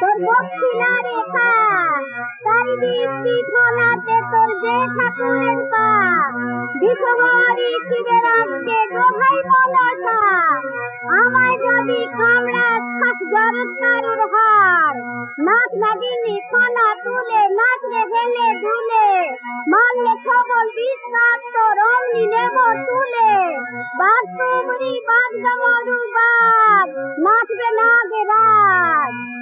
তোর দক্ষিণা রেখা চারিদিক পিঠলাতে তোর যে ঠাকুরের পা। বিশ্বভরি শিবে রাখবে দোহাই মনসা আমায় যদি কামড়া খাস জরদ কারুর হার। নাচ নাগিনি খানা তুলে নাচ রে হেলে দুলে মারলে সবল বিশ্বাস তোর অমনি নেব তুলে। বাদ তুমরি বাদ গামরু বাদ। নাচবে নাগ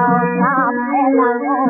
Om Namah Shivaya.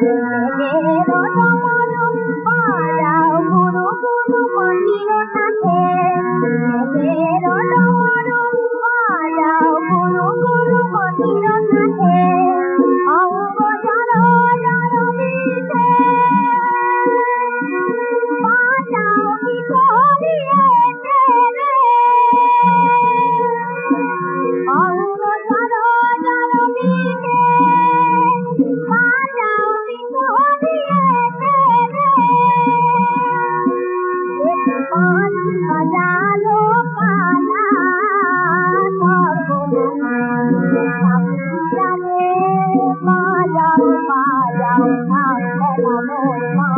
Oh, my God. Ah, ah,